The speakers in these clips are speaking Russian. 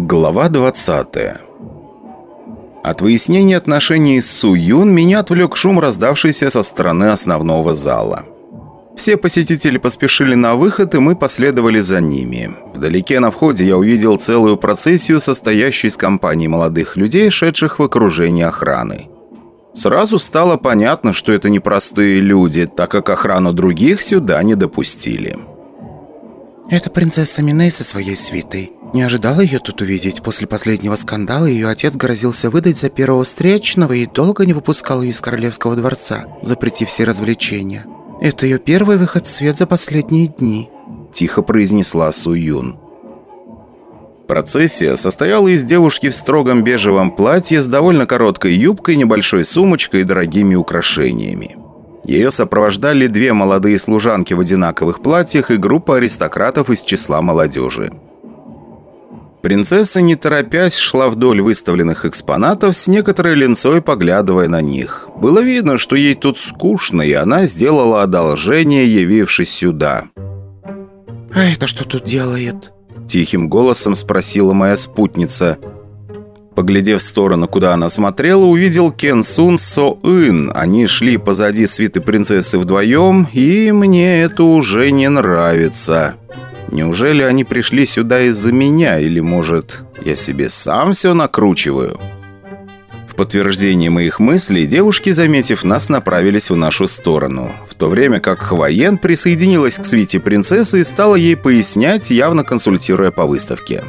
Глава 20 От выяснения отношений с Су Юн меня отвлек шум, раздавшийся со стороны основного зала. Все посетители поспешили на выход, и мы последовали за ними. Вдалеке на входе я увидел целую процессию, состоящую из компании молодых людей, шедших в окружении охраны. Сразу стало понятно, что это непростые люди, так как охрану других сюда не допустили. «Это принцесса Миней со своей свитой. Не ожидала ее тут увидеть. После последнего скандала ее отец грозился выдать за первого встречного и долго не выпускал ее из королевского дворца, запретив все развлечения. Это ее первый выход в свет за последние дни», – тихо произнесла Су Юн. Процессия состояла из девушки в строгом бежевом платье с довольно короткой юбкой, небольшой сумочкой и дорогими украшениями. Ее сопровождали две молодые служанки в одинаковых платьях и группа аристократов из числа молодежи. Принцесса, не торопясь, шла вдоль выставленных экспонатов, с некоторой линцой поглядывая на них. Было видно, что ей тут скучно, и она сделала одолжение, явившись сюда. «А это что тут делает?» Тихим голосом спросила моя спутница. Поглядев в сторону, куда она смотрела, увидел Кен Сун Со Ин. Они шли позади свиты принцессы вдвоем, и мне это уже не нравится. Неужели они пришли сюда из-за меня, или, может, я себе сам все накручиваю?» подтверждение моих мыслей, девушки, заметив нас, направились в нашу сторону. В то время как Хвоен присоединилась к свите принцессы и стала ей пояснять, явно консультируя по выставке.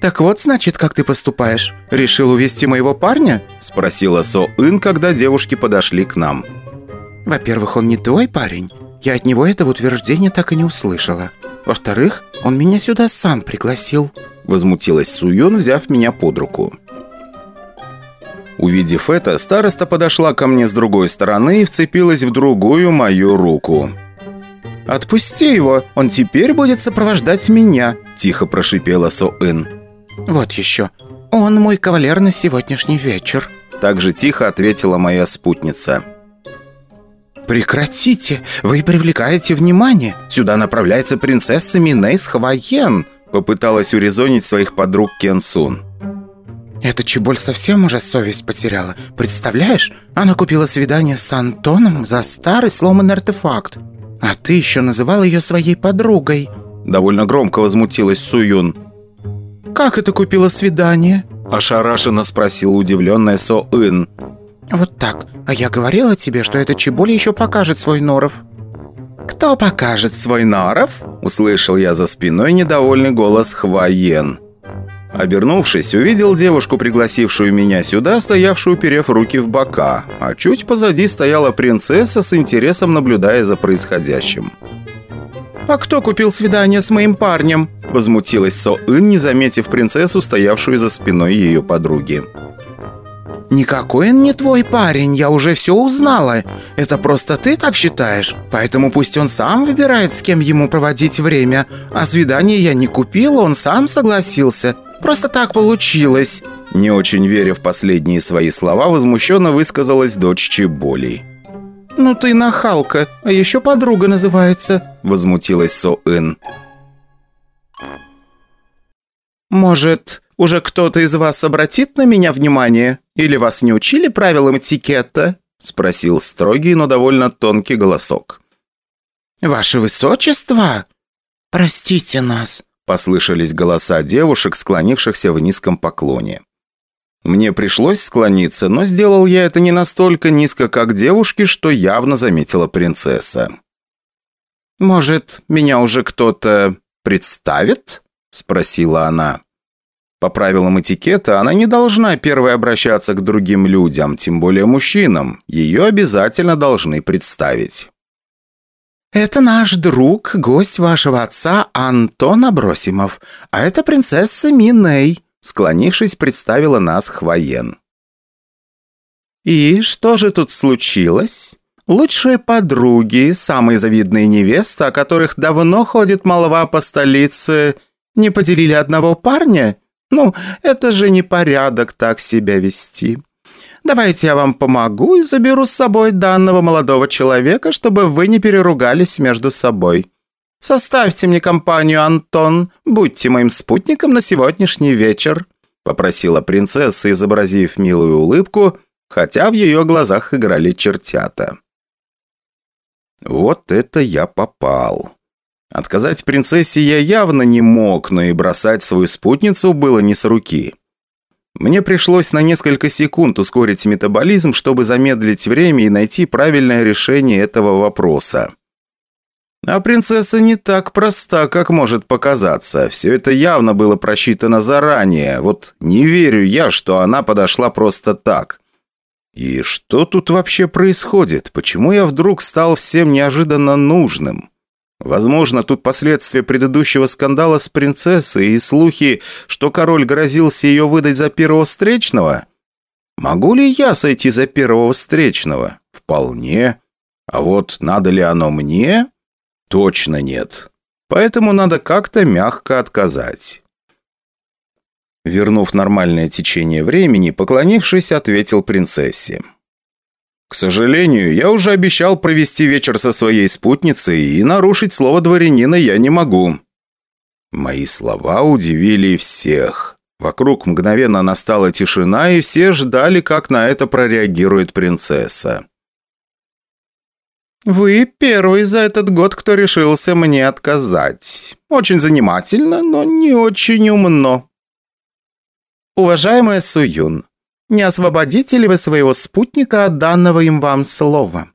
«Так вот, значит, как ты поступаешь? Решил увести моего парня?» – спросила Со Ин, когда девушки подошли к нам. «Во-первых, он не твой парень. Я от него этого утверждения так и не услышала. Во-вторых, он меня сюда сам пригласил». Возмутилась Суюн, взяв меня под руку. Увидев это, староста подошла ко мне с другой стороны и вцепилась в другую мою руку. «Отпусти его, он теперь будет сопровождать меня», – тихо прошипела Со-Ин. «Вот еще, он мой кавалер на сегодняшний вечер», – также тихо ответила моя спутница. «Прекратите! Вы привлекаете внимание! Сюда направляется принцесса Миней с Хавайен!» Попыталась урезонить своих подруг Кен Сун. «Эта чеболь совсем уже совесть потеряла. Представляешь, она купила свидание с Антоном за старый сломанный артефакт. А ты еще называл ее своей подругой». Довольно громко возмутилась Суюн. «Как это купила свидание?» Ошарашенно спросила удивленная Со-Ин. «Вот так. А я говорила тебе, что эта чеболь еще покажет свой норов». «Кто покажет свой норов?» Услышал я за спиной недовольный голос Хваен. Обернувшись, увидел девушку, пригласившую меня сюда, стоявшую, уперев руки в бока, а чуть позади стояла принцесса с интересом, наблюдая за происходящим. «А кто купил свидание с моим парнем?» Возмутилась Со-Ин, не заметив принцессу, стоявшую за спиной ее подруги. «Никакой он не твой парень, я уже все узнала. Это просто ты так считаешь. Поэтому пусть он сам выбирает, с кем ему проводить время. А свидание я не купила, он сам согласился. Просто так получилось!» Не очень веря в последние свои слова, возмущенно высказалась дочь Чеболи. «Ну ты нахалка, а еще подруга называется», — возмутилась Со-Ин. «Может, уже кто-то из вас обратит на меня внимание? Или вас не учили правилам этикета?» — спросил строгий, но довольно тонкий голосок. «Ваше Высочество!» «Простите нас», Послышались голоса девушек, склонившихся в низком поклоне. Мне пришлось склониться, но сделал я это не настолько низко, как девушки, что явно заметила принцесса. «Может, меня уже кто-то представит?» – спросила она. По правилам этикета, она не должна первой обращаться к другим людям, тем более мужчинам. Ее обязательно должны представить. «Это наш друг, гость вашего отца Антон Абросимов, а это принцесса Миней», склонившись, представила нас Хвоен. «И что же тут случилось?» Лучшие подруги, самые завидные невесты, о которых давно ходит молва по столице, не поделили одного парня? Ну, это же не порядок так себя вести. Давайте я вам помогу и заберу с собой данного молодого человека, чтобы вы не переругались между собой. «Составьте мне компанию, Антон. Будьте моим спутником на сегодняшний вечер», – попросила принцесса, изобразив милую улыбку, хотя в ее глазах играли чертята. Вот это я попал. Отказать принцессе я явно не мог, но и бросать свою спутницу было не с руки. Мне пришлось на несколько секунд ускорить метаболизм, чтобы замедлить время и найти правильное решение этого вопроса. А принцесса не так проста, как может показаться. Все это явно было просчитано заранее. Вот не верю я, что она подошла просто так. И что тут вообще происходит? Почему я вдруг стал всем неожиданно нужным? Возможно, тут последствия предыдущего скандала с принцессой и слухи, что король грозился ее выдать за первого встречного? Могу ли я сойти за первого встречного? Вполне. А вот надо ли оно мне? Точно нет. Поэтому надо как-то мягко отказать. Вернув нормальное течение времени, поклонившись, ответил принцессе. «К сожалению, я уже обещал провести вечер со своей спутницей, и нарушить слово дворянина я не могу». Мои слова удивили всех. Вокруг мгновенно настала тишина, и все ждали, как на это прореагирует принцесса. «Вы первый за этот год, кто решился мне отказать. Очень занимательно, но не очень умно». «Уважаемая Суюн, не освободите ли вы своего спутника от данного им вам слова?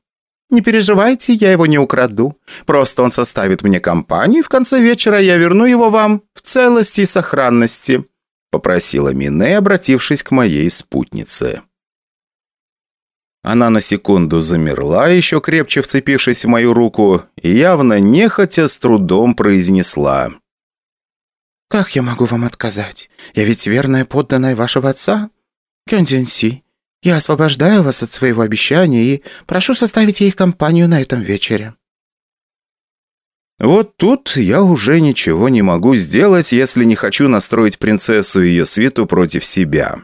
Не переживайте, я его не украду. Просто он составит мне компанию, и в конце вечера я верну его вам в целости и сохранности», попросила Мине, обратившись к моей спутнице. Она на секунду замерла, еще крепче вцепившись в мою руку, и явно нехотя с трудом произнесла. «Как я могу вам отказать? Я ведь верная подданная вашего отца. Кёндзинси, я освобождаю вас от своего обещания и прошу составить ей компанию на этом вечере». Вот тут я уже ничего не могу сделать, если не хочу настроить принцессу и ее свиту против себя.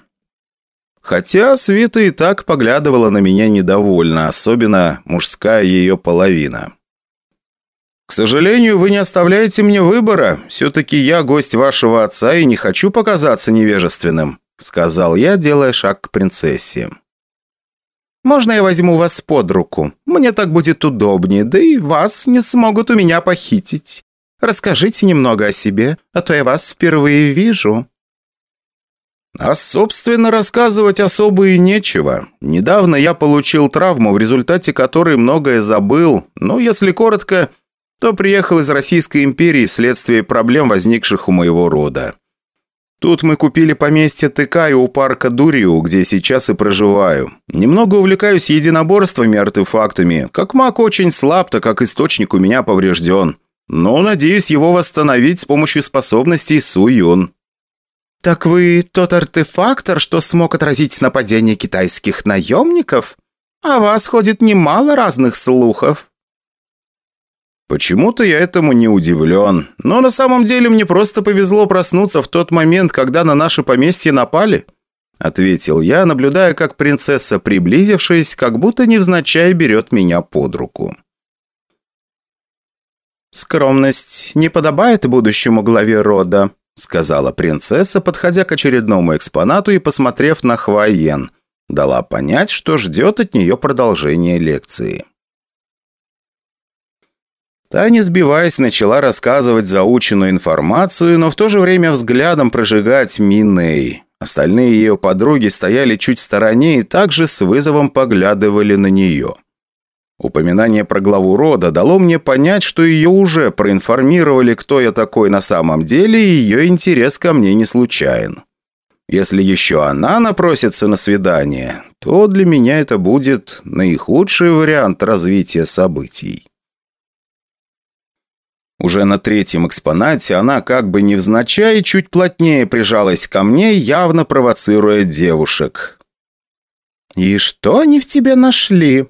Хотя Свита и так поглядывала на меня недовольно, особенно мужская ее половина. «К сожалению, вы не оставляете мне выбора. Все-таки я гость вашего отца и не хочу показаться невежественным», сказал я, делая шаг к принцессе. «Можно я возьму вас под руку? Мне так будет удобнее, да и вас не смогут у меня похитить. Расскажите немного о себе, а то я вас впервые вижу», а, собственно, рассказывать особо и нечего. Недавно я получил травму, в результате которой многое забыл, но, если коротко, то приехал из Российской империи вследствие проблем, возникших у моего рода. Тут мы купили поместье Тыкаю у парка Дуриу, где сейчас и проживаю. Немного увлекаюсь единоборствами и артефактами. Как маг очень слаб, так как источник у меня поврежден. Но надеюсь его восстановить с помощью способностей Суюн. «Так вы тот артефактор, что смог отразить нападение китайских наемников? О вас ходит немало разных слухов». Почему-то я этому не удивлен. Но на самом деле мне просто повезло проснуться в тот момент, когда на наше поместье напали. Ответил я, наблюдая, как принцесса, приблизившись, как будто невзначай берет меня под руку. «Скромность не подобает будущему главе рода», сказала принцесса, подходя к очередному экспонату и посмотрев на Хвайен. Дала понять, что ждет от нее продолжения лекции. Та, не сбиваясь, начала рассказывать заученную информацию, но в то же время взглядом прожигать Миней. Остальные ее подруги стояли чуть в стороне и также с вызовом поглядывали на нее. Упоминание про главу рода дало мне понять, что ее уже проинформировали, кто я такой на самом деле, и ее интерес ко мне не случайен. Если еще она напросится на свидание, то для меня это будет наихудший вариант развития событий. Уже на третьем экспонате она как бы невзначай чуть плотнее прижалась ко мне, явно провоцируя девушек. «И что они в тебе нашли?»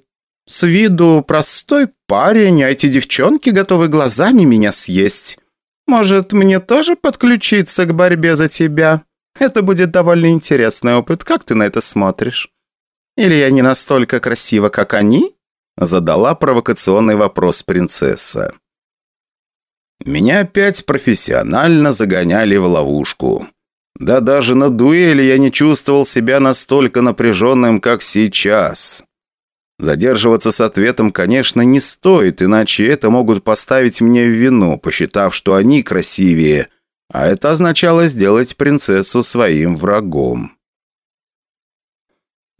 С виду простой парень, а эти девчонки готовы глазами меня съесть. Может, мне тоже подключиться к борьбе за тебя? Это будет довольно интересный опыт. Как ты на это смотришь? Или я не настолько красива, как они?» Задала провокационный вопрос принцесса. Меня опять профессионально загоняли в ловушку. Да даже на дуэли я не чувствовал себя настолько напряженным, как сейчас. Задерживаться с ответом, конечно, не стоит, иначе это могут поставить мне в вину, посчитав, что они красивее, а это означало сделать принцессу своим врагом.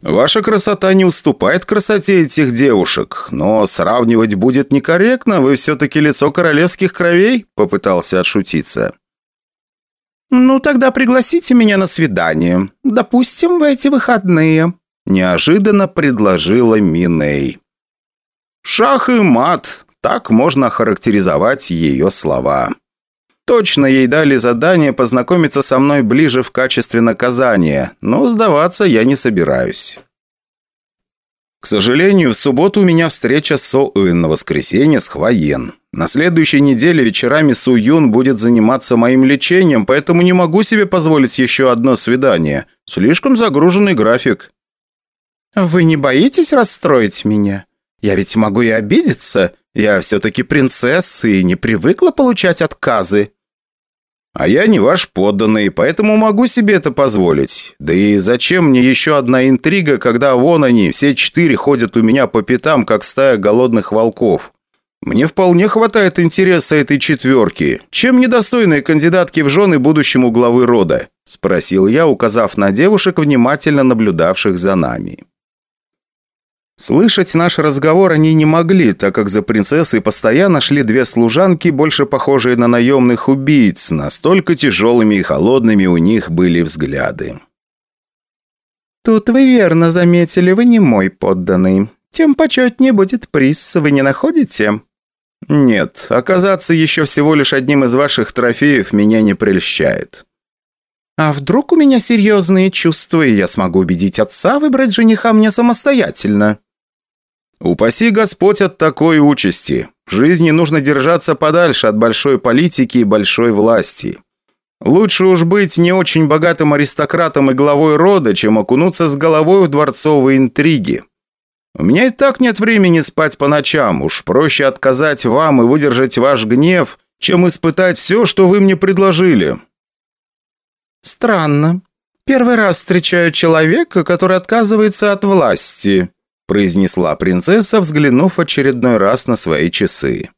Ваша красота не уступает красоте этих девушек, но сравнивать будет некорректно, вы все-таки лицо королевских кровей», — попытался отшутиться. «Ну, тогда пригласите меня на свидание. Допустим, в эти выходные», — неожиданно предложила Миней. «Шах и мат», так можно характеризовать ее слова. Точно ей дали задание познакомиться со мной ближе в качестве наказания, но сдаваться я не собираюсь. К сожалению, в субботу у меня встреча с Со Ин, на воскресенье с Хвоен. На следующей неделе вечерами Су Юн будет заниматься моим лечением, поэтому не могу себе позволить еще одно свидание. Слишком загруженный график. «Вы не боитесь расстроить меня? Я ведь могу и обидеться. Я все-таки принцесса и не привыкла получать отказы». «А я не ваш подданный, поэтому могу себе это позволить. Да и зачем мне еще одна интрига, когда вон они, все четыре ходят у меня по пятам, как стая голодных волков? Мне вполне хватает интереса этой четверки. Чем недостойные кандидатки в жены будущему главы рода?» – спросил я, указав на девушек, внимательно наблюдавших за нами. Слышать наш разговор они не могли, так как за принцессой постоянно шли две служанки, больше похожие на наемных убийц, настолько тяжелыми и холодными у них были взгляды. «Тут вы верно заметили, вы не мой подданный. Тем почетнее будет приз, вы не находите?» «Нет, оказаться еще всего лишь одним из ваших трофеев меня не прельщает». «А вдруг у меня серьезные чувства, и я смогу убедить отца выбрать жениха мне самостоятельно?» Упаси Господь от такой участи. В жизни нужно держаться подальше от большой политики и большой власти. Лучше уж быть не очень богатым аристократом и главой рода, чем окунуться с головой в дворцовые интриги. У меня и так нет времени спать по ночам. Уж проще отказать вам и выдержать ваш гнев, чем испытать все, что вы мне предложили». «Странно. Первый раз встречаю человека, который отказывается от власти», произнесла принцесса, взглянув очередной раз на свои часы.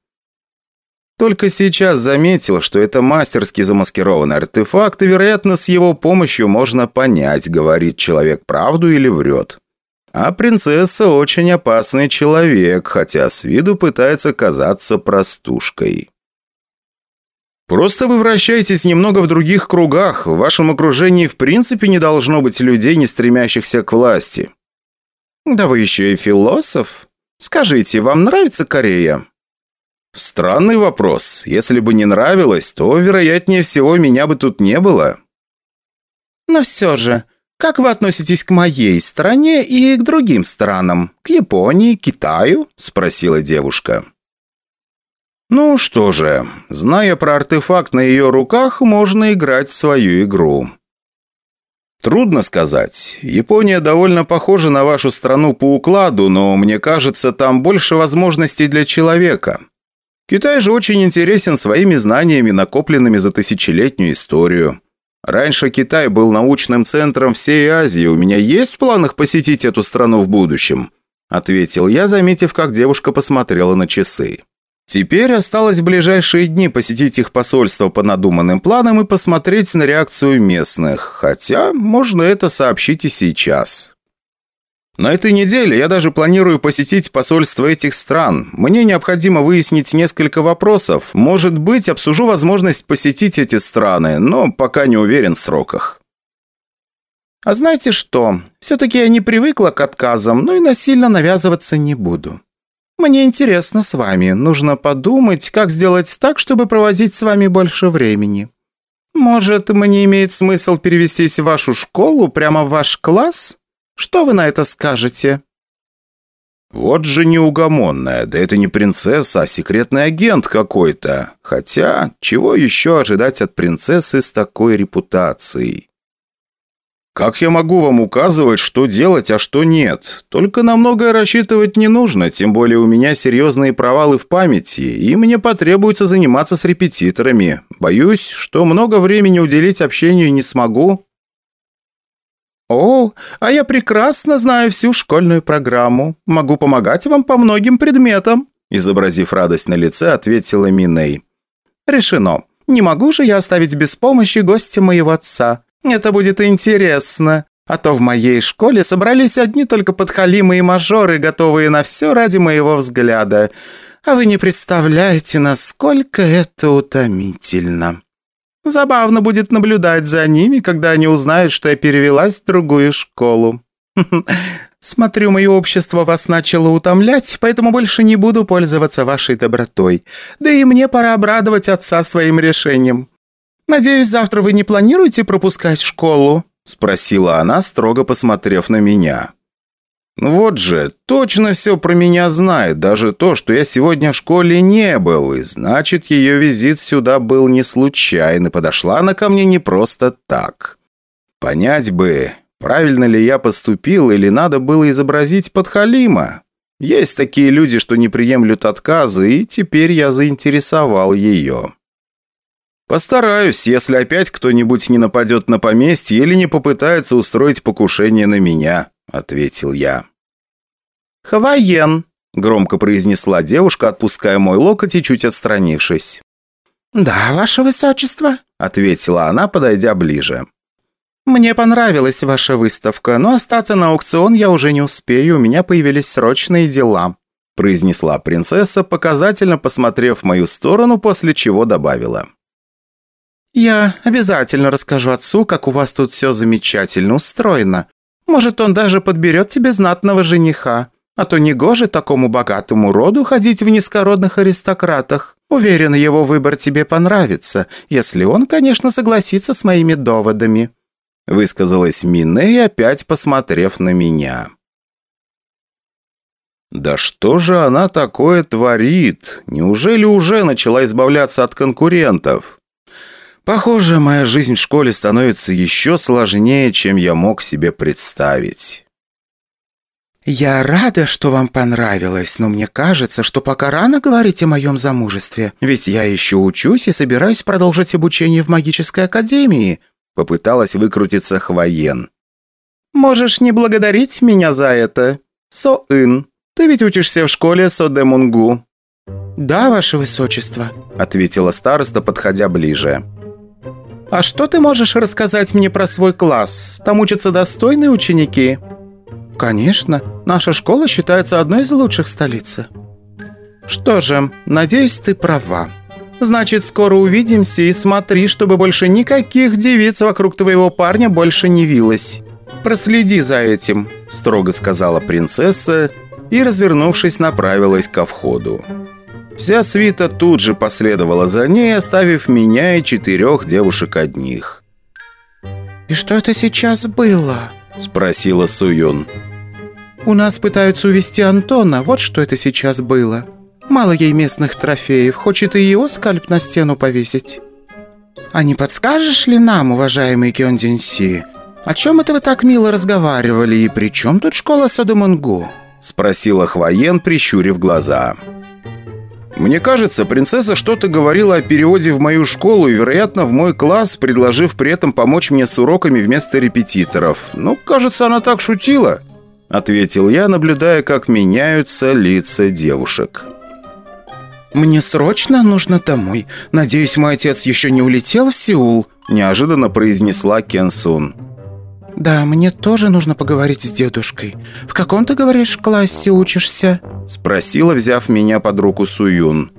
Только сейчас заметил, что это мастерски замаскированный артефакт, и, вероятно, с его помощью можно понять, говорит человек правду или врет. А принцесса очень опасный человек, хотя с виду пытается казаться простушкой. Просто вы вращаетесь немного в других кругах. В вашем окружении в принципе не должно быть людей, не стремящихся к власти. «Да вы еще и философ. Скажите, вам нравится Корея?» «Странный вопрос. Если бы не нравилось, то, вероятнее всего, меня бы тут не было». «Но все же, как вы относитесь к моей стране и к другим странам? К Японии, Китаю?» – спросила девушка. «Ну что же, зная про артефакт на ее руках, можно играть в свою игру. Трудно сказать. Япония довольно похожа на вашу страну по укладу, но мне кажется, там больше возможностей для человека. Китай же очень интересен своими знаниями, накопленными за тысячелетнюю историю. Раньше Китай был научным центром всей Азии. У меня есть в планах посетить эту страну в будущем?» Ответил я, заметив, как девушка посмотрела на часы. Теперь осталось ближайшие дни посетить их посольство по надуманным планам и посмотреть на реакцию местных, хотя можно это сообщить и сейчас. На этой неделе я даже планирую посетить посольство этих стран. Мне необходимо выяснить несколько вопросов. Может быть, обсужу возможность посетить эти страны, но пока не уверен в сроках. А знаете что? Все-таки я не привыкла к отказам, но и насильно навязываться не буду. Мне интересно с вами. Нужно подумать, как сделать так, чтобы проводить с вами больше времени. Может, мне имеет смысл перевестись в вашу школу, прямо в ваш класс? Что вы на это скажете?» «Вот же неугомонная. Да это не принцесса, а секретный агент какой-то. Хотя, чего еще ожидать от принцессы с такой репутацией?» Как я могу вам указывать, что делать, а что нет? Только на многое рассчитывать не нужно, тем более у меня серьезные провалы в памяти, и мне потребуется заниматься с репетиторами. Боюсь, что много времени уделить общению не смогу». «О, а я прекрасно знаю всю школьную программу. Могу помогать вам по многим предметам», изобразив радость на лице, ответила Миней. «Решено. Не могу же я оставить без помощи гостя моего отца. Это будет интересно. А то в моей школе собрались одни только подхалимы и мажоры, готовые на все ради моего взгляда. А вы не представляете, насколько это утомительно. Забавно будет наблюдать за ними, когда они узнают, что я перевелась в другую школу. Смотрю, мое общество вас начало утомлять, поэтому больше не буду пользоваться вашей добротой. Да и мне пора обрадовать отца своим решением. «Надеюсь, завтра вы не планируете пропускать школу?» – спросила она, строго посмотрев на меня. «Ну «Вот же, точно все про меня знает, даже то, что я сегодня в школе не был, и значит, ее визит сюда был не случайно, подошла она ко мне не просто так. Понять бы, правильно ли я поступил или надо было изобразить подхалима. Есть такие люди, что не приемлют отказы, и теперь я заинтересовал ее». Постараюсь, если опять кто-нибудь не нападет на поместье или не попытается устроить покушение на меня», — ответил я. «Хаваен», — громко произнесла девушка, отпуская мой локоть и чуть отстранившись. «Да, ваше высочество», — ответила она, подойдя ближе. «Мне понравилась ваша выставка, но остаться на аукцион я уже не успею, у меня появились срочные дела», произнесла принцесса, показательно посмотрев в мою сторону, после чего добавила. «Я обязательно расскажу отцу, как у вас тут все замечательно устроено. Может, он даже подберет тебе знатного жениха. А то негоже такому богатому роду ходить в низкородных аристократах. Уверен, его выбор тебе понравится, если он, конечно, согласится с моими доводами», высказалась Мине, опять посмотрев на меня. «Да что же она такое творит? Неужели уже начала избавляться от конкурентов?» Похоже, моя жизнь в школе становится еще сложнее, чем я мог себе представить. «Я рада, что вам понравилось, но мне кажется, что пока рано говорить о моем замужестве, ведь я еще учусь и собираюсь продолжить обучение в магической академии», попыталась выкрутиться Хвоен. «Можешь не благодарить меня за это. Со-ын, ты ведь учишься в школе Со-де-Мунгу». «Да, ваше высочество», ответила староста, подходя ближе. «А что ты можешь рассказать мне про свой класс? Там учатся достойные ученики?» «Конечно. Наша школа считается одной из лучших столицы». «Что же, надеюсь, ты права. Значит, скоро увидимся и смотри, чтобы больше никаких девиц вокруг твоего парня больше не вилось. Проследи за этим», – строго сказала принцесса и, развернувшись, направилась ко входу. Вся свита тут же последовала за ней, оставив меня и четырех девушек одних. «И что это сейчас было?» – спросила Суюн. «У нас пытаются увести Антона, вот что это сейчас было. Мало ей местных трофеев, хочет и его скальп на стену повесить». «А не подскажешь ли нам, уважаемый Кён Си, о чем это вы так мило разговаривали и при чем тут школа Садумунгу?» – спросила Хвоен, прищурив глаза. «Да». Мне кажется, принцесса что-то говорила о переводе в мою школу и, вероятно, в мой класс, предложив при этом помочь мне с уроками вместо репетиторов. Ну, кажется, она так шутила», — ответил я, наблюдая, как меняются лица девушек. «Мне срочно нужно домой. Надеюсь, мой отец еще не улетел в Сеул», — неожиданно произнесла Кен Сун. «Да, мне тоже нужно поговорить с дедушкой. В каком, ты говоришь, классе учишься?» Спросила, взяв меня под руку Суюн.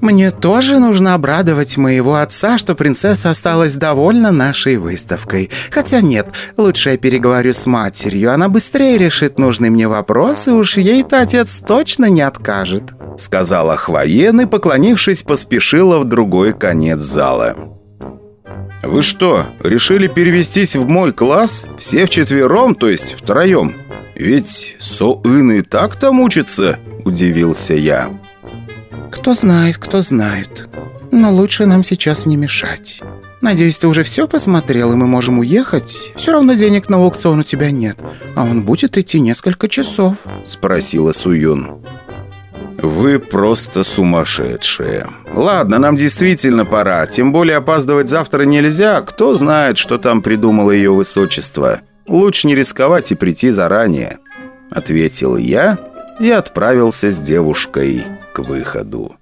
«Мне тоже нужно обрадовать моего отца, что принцесса осталась довольна нашей выставкой. Хотя нет, лучше я переговорю с матерью. Она быстрее решит нужный мне вопрос, и уж ей-то отец точно не откажет», сказала Хвоен и, поклонившись, поспешила в другой конец зала. «Вы что, решили перевестись в мой класс? Все вчетвером, то есть втроем? Ведь Со-Ин и так там учится?» – удивился я. «Кто знает, кто знает. Но лучше нам сейчас не мешать. «Надеюсь, ты уже все посмотрел, и мы можем уехать? Все равно денег на аукцион у тебя нет, а он будет идти несколько часов», — спросила Суюн. «Вы просто сумасшедшие. Ладно, нам действительно пора. Тем более опаздывать завтра нельзя. Кто знает, что там придумало ее высочество. Лучше не рисковать и прийти заранее», — ответил я и отправился с девушкой к выходу.